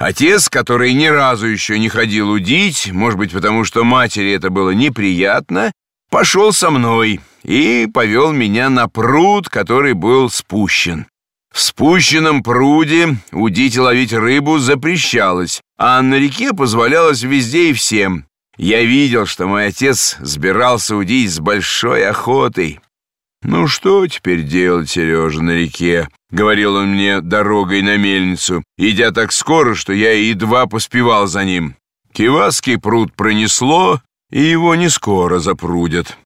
Отец, который ни разу еще не ходил удить, может быть, потому что матери это было неприятно, пошел со мной и повел меня на пруд, который был спущен. В спущенном пруде удить и ловить рыбу запрещалось, а на реке позволялось везде и всем. Я видел, что мой отец сбирался удить с большой охотой. «Ну что теперь делать, Сережа, на реке?» — говорил он мне дорогой на мельницу, идя так скоро, что я едва поспевал за ним. Кивасский пруд пронесло, и его не скоро запрудят.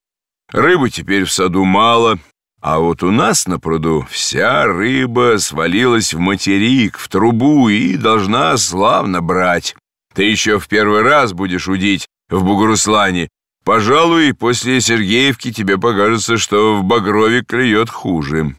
Рыбы теперь в саду мало, а вот у нас на пруду вся рыба свалилась в материк, в трубу и должна славно брать. Ты еще в первый раз будешь удить в Бугуруслане, Пожалуй, после Сергеевки тебе покажется, что в Багрове клюет хуже.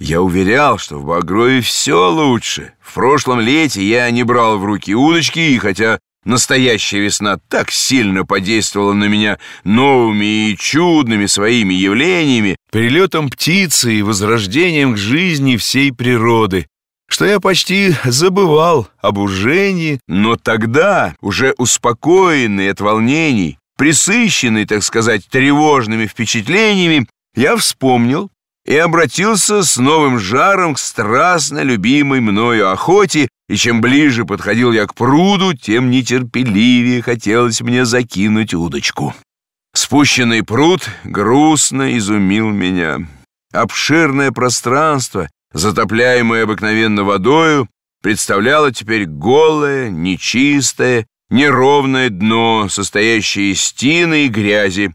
Я уверял, что в Багрове все лучше. В прошлом лете я не брал в руки удочки, и хотя настоящая весна так сильно подействовала на меня новыми и чудными своими явлениями, прилетом птицы и возрождением к жизни всей природы, что я почти забывал об ужении, но тогда, уже успокоенный от волнений, присыщенный, так сказать, тревожными впечатлениями, я вспомнил и обратился с новым жаром к страстно любимой мною охоте, и чем ближе подходил я к пруду, тем нетерпеливее хотелось мне закинуть удочку. Спущенный пруд грустно изумил меня. Обширное пространство, затопляемое обыкновенно водою, представляло теперь голое, нечистое неровное дно, состоящее из тины и грязи,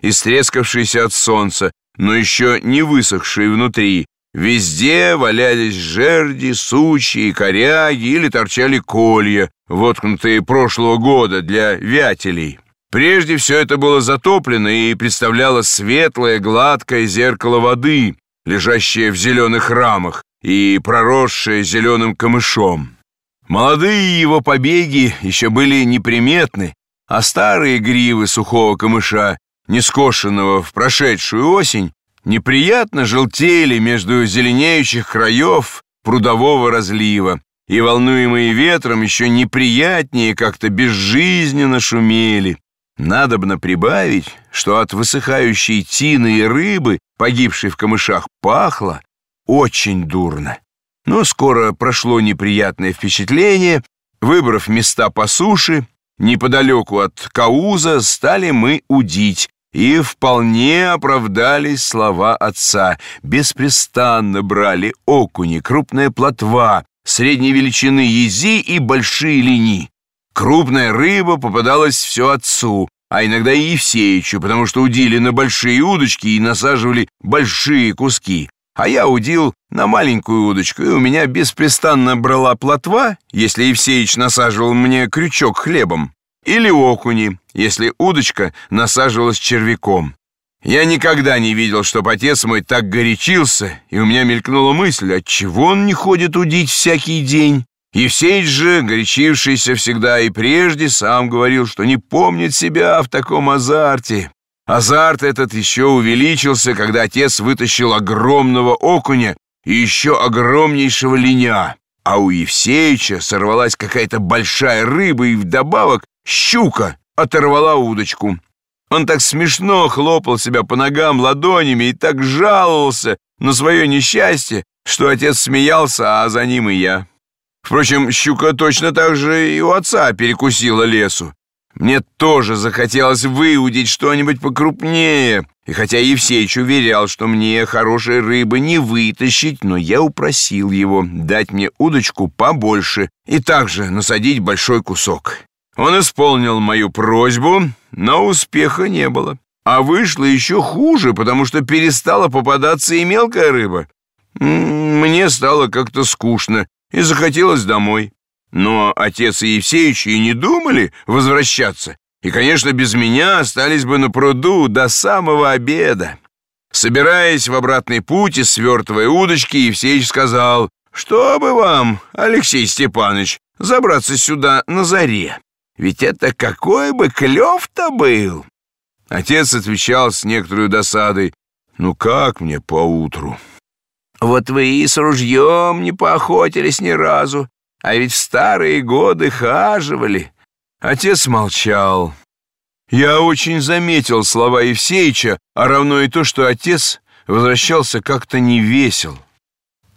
истрескавшееся от солнца, но еще не высохшие внутри. Везде валялись жерди, сучьи, коряги или торчали колья, воткнутые прошлого года для вятелей. Прежде все это было затоплено и представляло светлое, гладкое зеркало воды, лежащее в зеленых рамах и проросшее зеленым камышом. Молодые его побеги еще были неприметны, а старые гривы сухого камыша, не скошенного в прошедшую осень, неприятно желтели между зеленеющих краев прудового разлива, и, волнуемые ветром, еще неприятнее как-то безжизненно шумели. Надобно прибавить, что от высыхающей тины и рыбы, погибшей в камышах, пахло очень дурно. Но скоро прошло неприятное впечатление. Выбрав места по суше, неподалеку от Кауза стали мы удить, и вполне оправдались слова отца. Беспрестанно брали окуни, крупная плотва, средней величины ези и большие лини. Крупная рыба попадалась все отцу, а иногда и Евсеичу, потому что удили на большие удочки и насаживали большие куски. А я удил на маленькую удочку, и у меня беспрестанно брала плотва, если Евсеич насаживал мне крючок хлебом, или окуни, если удочка насаживалась червяком. Я никогда не видел, чтоб отец мой так горячился, и у меня мелькнула мысль, отчего он не ходит удить всякий день. Евсеич же, горячившийся всегда и прежде, сам говорил, что не помнит себя в таком азарте. Азарт этот еще увеличился, когда отец вытащил огромного окуня и еще огромнейшего линя. А у Евсеича сорвалась какая-то большая рыба, и вдобавок щука оторвала удочку. Он так смешно хлопал себя по ногам ладонями и так жаловался на свое несчастье, что отец смеялся, а за ним и я. Впрочем, щука точно так же и у отца перекусила лесу. Мне тоже захотелось выудить что-нибудь покрупнее. И хотя Евсеич уверял, что мне хорошей рыбы не вытащить, но я упросил его дать мне удочку побольше и также насадить большой кусок. Он исполнил мою просьбу, но успеха не было. А вышло еще хуже, потому что перестала попадаться и мелкая рыба. Мне стало как-то скучно и захотелось домой. Но отец и Евсеич и не думали возвращаться, и, конечно, без меня остались бы на пруду до самого обеда. Собираясь в обратный путь и свертывая удочки, Евсеич сказал, «Что бы вам, Алексей Степанович, забраться сюда на заре? Ведь это какой бы клев-то был!» Отец отвечал с некоторой досадой, «Ну как мне поутру?» «Вот вы и с ружьем не поохотились ни разу. А ведь старые годы хаживали. Отец молчал. Я очень заметил слова Евсеича, а равно и то, что отец возвращался как-то невесел.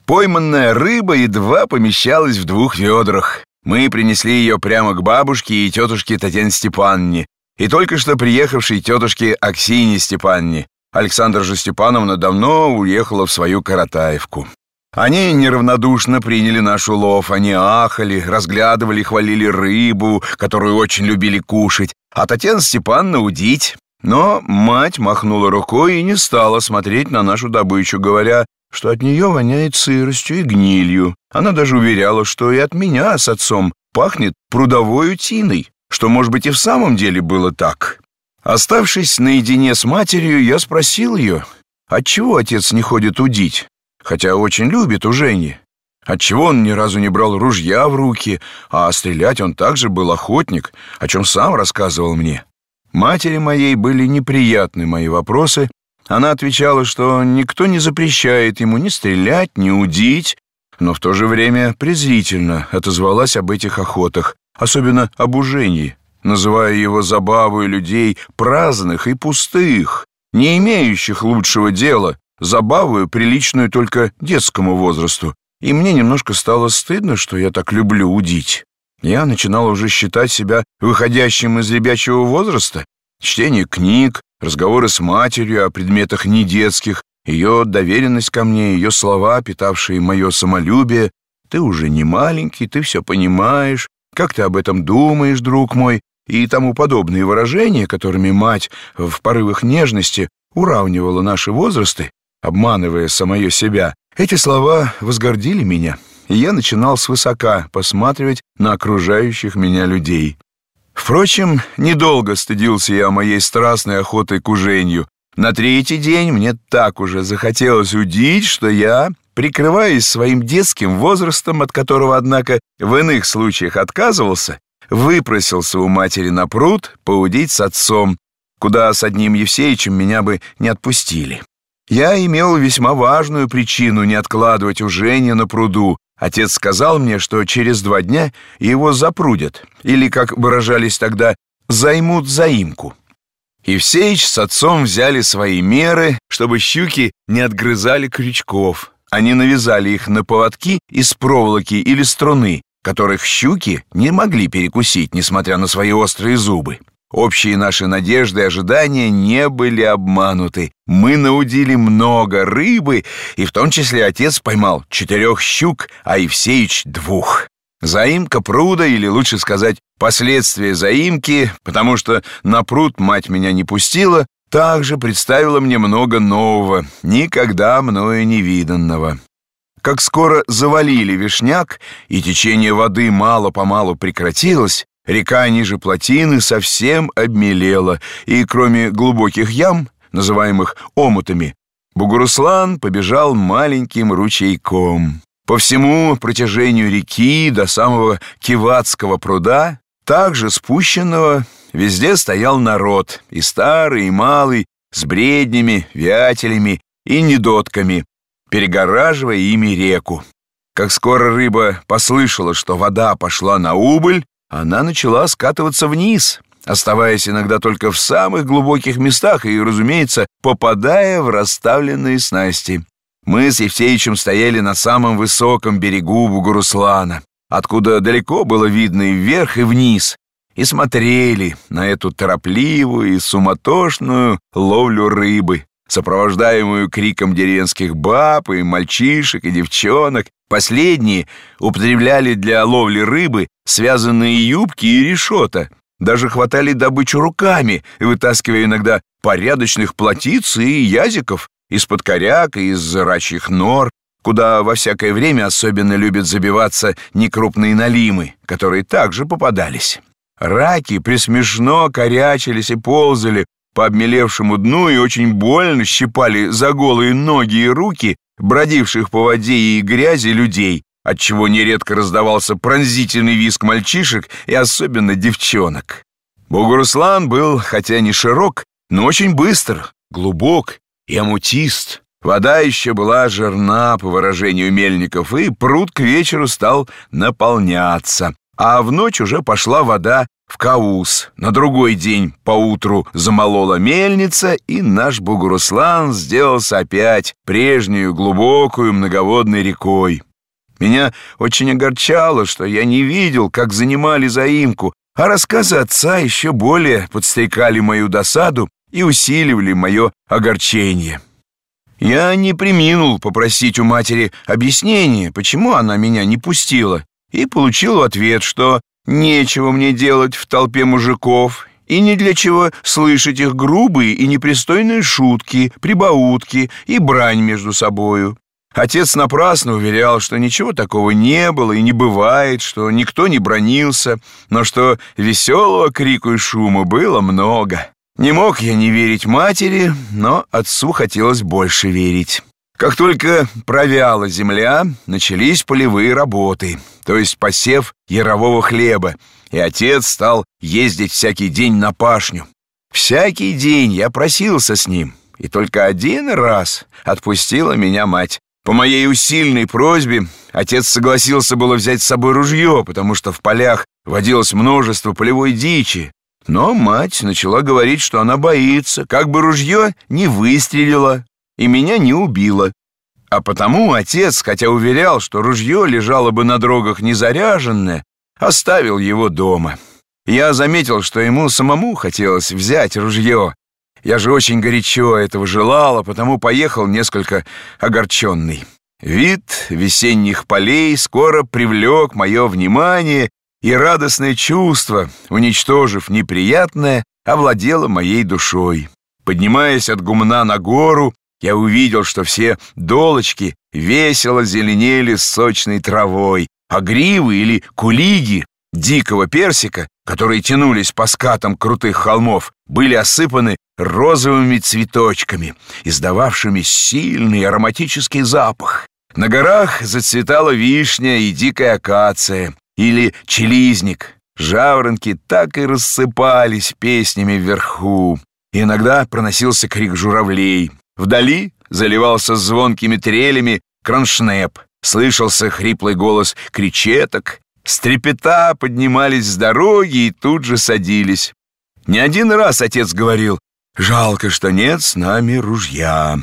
Пойманная рыба едва помещалась в двух ведрах. Мы принесли ее прямо к бабушке и тетушке Татьяне Степанне, и только что приехавшей тетушке Аксине Степанне. Александра же Степановна давно уехала в свою Каратаевку. Они неравнодушно приняли наш улов, они ахали, разглядывали, хвалили рыбу, которую очень любили кушать, а Татьяна Степановна удить. Но мать махнула рукой и не стала смотреть на нашу добычу, говоря, что от нее воняет сыростью и гнилью. Она даже уверяла, что и от меня с отцом пахнет прудовой утиной, что, может быть, и в самом деле было так. Оставшись наедине с матерью, я спросил ее, отчего отец не ходит удить, хотя очень любит ужение. Отчего он ни разу не брал ружья в руки, а стрелять он также был охотник, о чем сам рассказывал мне. Матери моей были неприятны мои вопросы. Она отвечала, что никто не запрещает ему ни стрелять, ни удить, но в то же время презрительно отозвалась об этих охотах, особенно об ужении, называя его забавой людей праздных и пустых, не имеющих лучшего дела, забавою, приличную только детскому возрасту, и мне немножко стало стыдно, что я так люблю удить. Я начинал уже считать себя выходящим из ребячего возраста. Чтение книг, разговоры с матерью о предметах недетских, ее доверенность ко мне, ее слова, питавшие мое самолюбие. «Ты уже не маленький, ты все понимаешь, как ты об этом думаешь, друг мой?» и тому подобные выражения, которыми мать в порывах нежности уравнивала наши возрасты, обманывая самое себя, эти слова возгордили меня, и я начинал свысока посматривать на окружающих меня людей. Впрочем, недолго стыдился я моей страстной охотой к уженью. На третий день мне так уже захотелось удить, что я, прикрываясь своим детским возрастом, от которого, однако, в иных случаях отказывался, выпросился у матери на пруд поудить с отцом, куда с одним Евсеичем меня бы не отпустили. Я имел весьма важную причину не откладывать ужение на пруду. Отец сказал мне, что через два дня его запрудят, или, как выражались тогда, займут заимку. Евсеич с отцом взяли свои меры, чтобы щуки не отгрызали крючков. Они навязали их на поводки из проволоки или струны, которых щуки не могли перекусить, несмотря на свои острые зубы. Общие наши надежды и ожидания не были обмануты. Мы наудили много рыбы, и в том числе отец поймал четырех щук, а Евсеич — двух. Заимка пруда, или лучше сказать, последствия заимки, потому что на пруд мать меня не пустила, также представила мне много нового, никогда мною не виданного. Как скоро завалили вишняк, и течение воды мало-помалу прекратилось, Река ниже плотины совсем обмелела, и кроме глубоких ям, называемых омутами, Бугуруслан побежал маленьким ручейком. По всему протяжению реки до самого Киватского пруда, также спущенного, везде стоял народ, и старый, и малый, с бреднями, вятелями и недотками, перегораживая ими реку. Как скоро рыба послышала, что вода пошла на убыль, она начала скатываться вниз, оставаясь иногда только в самых глубоких местах и, разумеется, попадая в расставленные снасти. Мы с Евсеичем стояли на самом высоком берегу Бугуруслана, откуда далеко было видно и вверх, и вниз, и смотрели на эту торопливую и суматошную ловлю рыбы, сопровождаемую криком деревенских баб и мальчишек и девчонок. Последние употребляли для ловли рыбы связанные юбки и решета. Даже хватали добычу руками, вытаскивая иногда порядочных плотиц и язиков из-под коряк и из рачьих нор, куда во всякое время особенно любят забиваться некрупные налимы, которые также попадались. Раки присмешно корячились и ползали по обмелевшему дну и очень больно щипали за голые ноги и руки бродивших по воде и грязи людей, отчего нередко раздавался пронзительный визг мальчишек и особенно девчонок. Бугуруслан был, хотя не широк, но очень быстр, глубок и амутист. Вода еще была жирна, по выражению мельников, и пруд к вечеру стал наполняться. А в ночь уже пошла вода в Каус. На другой день поутру замолола мельница, и наш Бугуруслан сделался опять прежнюю глубокую многоводной рекой. Меня очень огорчало, что я не видел, как занимали заимку, а рассказы отца еще более подстрекали мою досаду и усиливали мое огорчение. Я не приминул попросить у матери объяснения, почему она меня не пустила, и получил ответ, что нечего мне делать в толпе мужиков и ни для чего слышать их грубые и непристойные шутки, прибаутки и брань между собою. Отец напрасно уверял, что ничего такого не было и не бывает, что никто не бронился, но что веселого крику и шума было много. Не мог я не верить матери, но отцу хотелось больше верить. Как только провяла земля, начались полевые работы, то есть посев ярового хлеба, и отец стал ездить всякий день на пашню. Всякий день я просился с ним, и только один раз отпустила меня мать. По моей усильной просьбе отец согласился было взять с собой ружье, потому что в полях водилось множество полевой дичи, но мать начала говорить, что она боится, как бы ружье не выстрелило и меня не убило. А потому отец, хотя уверял, что ружье лежало бы на дорогах незаряженное, оставил его дома. Я заметил, что ему самому хотелось взять ружье. Я же очень горячо этого желала, потому поехал несколько огорченный. Вид весенних полей скоро привлек мое внимание, и радостное чувство, уничтожив неприятное, овладело моей душой. Поднимаясь от гумна на гору, я увидел, что все долочки весело зеленели сочной травой, а гривы или кулиги дикого персика, которые тянулись по скатам крутых холмов, были осыпаны розовыми цветочками, издававшими сильный ароматический запах. На горах зацветала вишня и дикая акация, или челизник. Жаворонки так и рассыпались песнями вверху. Иногда проносился крик журавлей. Вдали заливался звонкими трелями кроншнеп. Слышался хриплый голос кричеток. Стрепета поднимались с дороги и тут же садились. Не один раз отец говорил, «Жалко, что нет с нами ружья».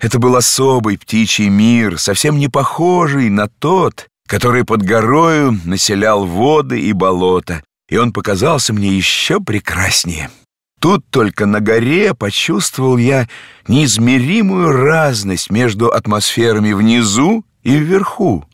Это был особый птичий мир, совсем не похожий на тот, который под горою населял воды и болота, и он показался мне еще прекраснее. Тут только на горе почувствовал я неизмеримую разность между атмосферами внизу и вверху.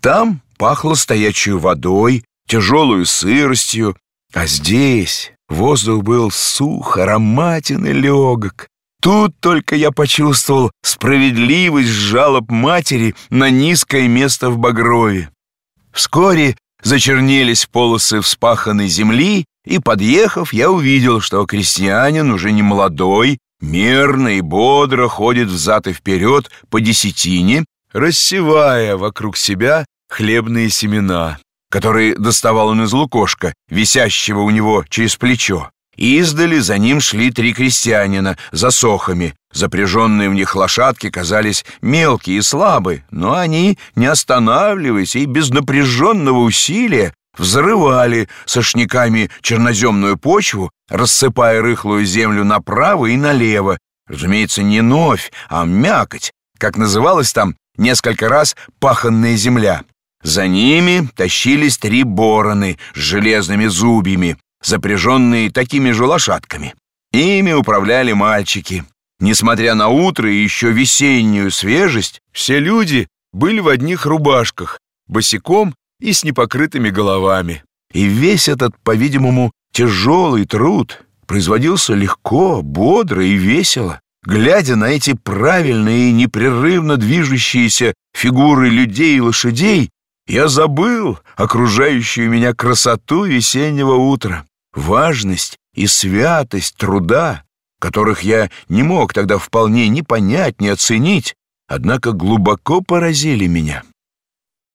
Там пахло стоячей водой, тяжелую сыростью, а здесь воздух был сух, ароматен и легок. Тут только я почувствовал справедливость жалоб матери на низкое место в Багрове. Вскоре зачернелись полосы вспаханной земли, и, подъехав, я увидел, что крестьянин уже не молодой, мерно и бодро ходит взад и вперед по десятине, рассевая вокруг себя хлебные семена, которые доставал он из лукошка, висящего у него через плечо. Издали за ним шли три крестьянина за сохами. Запряженные в них лошадки казались мелкие и слабые, но они, не останавливаясь и без напряженного усилия, взрывали сошниками черноземную почву, рассыпая рыхлую землю направо и налево. Разумеется, не новь, а мякоть, как называлась там несколько раз паханная земля. За ними тащились три бороны с железными зубьями, запряженные такими же лошадками. Ими управляли мальчики. Несмотря на утро и еще весеннюю свежесть, все люди были в одних рубашках, босиком и с непокрытыми головами. И весь этот, по-видимому, тяжелый труд производился легко, бодро и весело. Глядя на эти правильные и непрерывно движущиеся фигуры людей и лошадей, я забыл окружающую меня красоту весеннего утра важность и святость труда, которых я не мог тогда вполне ни понять, ни оценить, однако глубоко поразили меня.